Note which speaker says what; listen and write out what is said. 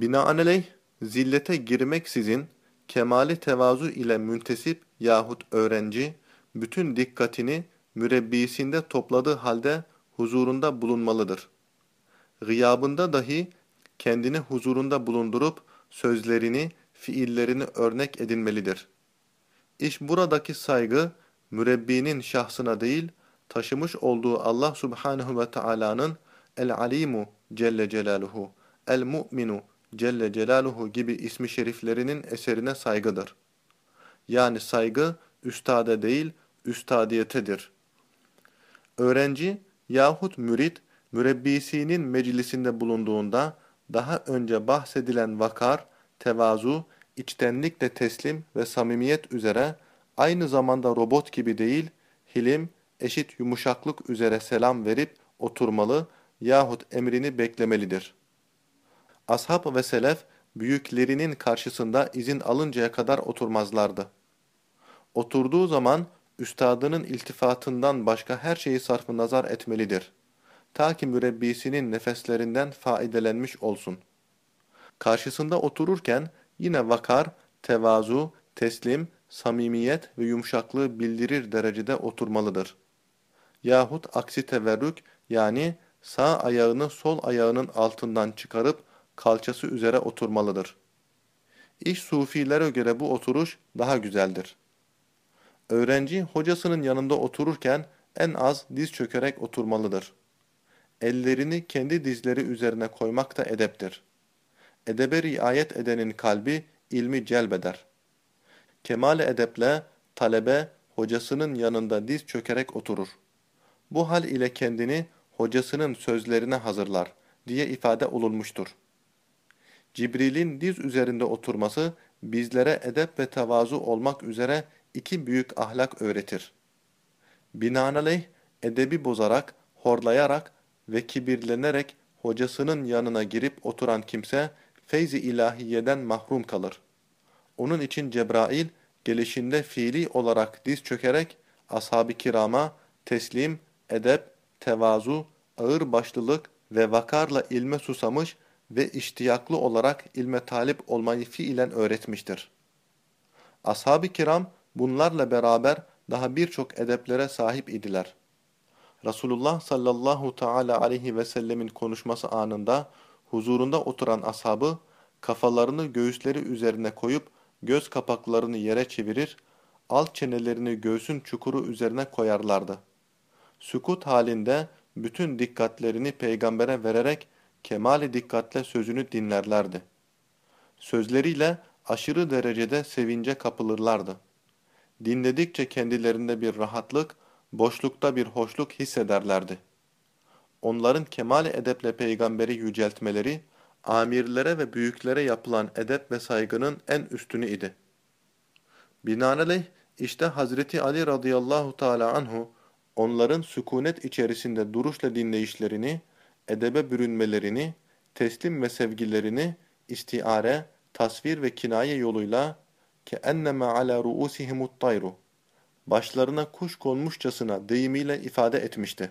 Speaker 1: Binaenaleyh zillete girmeksizin kemali tevazu ile müntesip yahut öğrenci bütün dikkatini mürebbisinde topladığı halde huzurunda bulunmalıdır. Gıyabında dahi kendini huzurunda bulundurup sözlerini, fiillerini örnek edinmelidir. İş buradaki saygı mürebbinin şahsına değil, taşımış olduğu Allah subhanehu ve Taala'nın El-Alimu Celle Celaluhu, El-Mu'minu Celle Celaluhu gibi ismi şeriflerinin eserine saygıdır. Yani saygı üstada değil, üstadiyetedir. Öğrenci yahut mürit, mürebbisinin meclisinde bulunduğunda daha önce bahsedilen vakar, tevazu, içtenlikle teslim ve samimiyet üzere aynı zamanda robot gibi değil, hilim, eşit yumuşaklık üzere selam verip oturmalı yahut emrini beklemelidir. Ashab ve selef büyüklerinin karşısında izin alıncaya kadar oturmazlardı. Oturduğu zaman üstadının iltifatından başka her şeyi sarfı nazar etmelidir. Ta ki mürebbisinin nefeslerinden faidelenmiş olsun. Karşısında otururken yine vakar, tevazu, teslim, samimiyet ve yumuşaklığı bildirir derecede oturmalıdır. Yahut aksi teverrük yani sağ ayağını sol ayağının altından çıkarıp kalçası üzere oturmalıdır. İş sufilere göre bu oturuş daha güzeldir. Öğrenci hocasının yanında otururken en az diz çökerek oturmalıdır. Ellerini kendi dizleri üzerine koymak da edeptir. Edebe riayet edenin kalbi ilmi celbeder. Kemal edeple talebe hocasının yanında diz çökerek oturur. Bu hal ile kendini hocasının sözlerine hazırlar diye ifade olunmuştur. Cibril'in diz üzerinde oturması bizlere edep ve tevazu olmak üzere iki büyük ahlak öğretir. Binaenaleyh edebi bozarak, horlayarak ve kibirlenerek hocasının yanına girip oturan kimse feyzi ilahiyeden mahrum kalır. Onun için Cebrail gelişinde fiili olarak diz çökerek ashab-ı kirama teslim, edep, tevazu, ağır başlılık ve vakarla ilme susamış ve iştiyaklı olarak ilme talip olmayı fiilen öğretmiştir. Ashab-ı kiram bunlarla beraber daha birçok edeplere sahip idiler. Resulullah sallallahu teala aleyhi ve sellemin konuşması anında huzurunda oturan ashabı kafalarını göğüsleri üzerine koyup göz kapaklarını yere çevirir, alt çenelerini göğsün çukuru üzerine koyarlardı. Sükut halinde bütün dikkatlerini peygambere vererek kemali dikkatle sözünü dinlerlerdi. Sözleriyle aşırı derecede sevince kapılırlardı. Dinledikçe kendilerinde bir rahatlık, boşlukta bir hoşluk hissederlerdi. Onların kemali edeple peygamberi yüceltmeleri, amirlere ve büyüklere yapılan edep ve saygının en üstünü idi. Binaenaleyh işte Hazreti Ali radıyallahu teala anhu onların sükunet içerisinde duruşla dinleyişlerini, edebe bürünmelerini, teslim ve sevgilerini istiare, tasvir ve kinaye yoluyla keenneme ala ruusihimut tayru başlarına kuş konmuşçasına deyimiyle ifade etmişti.